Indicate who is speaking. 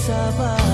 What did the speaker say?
Speaker 1: sabar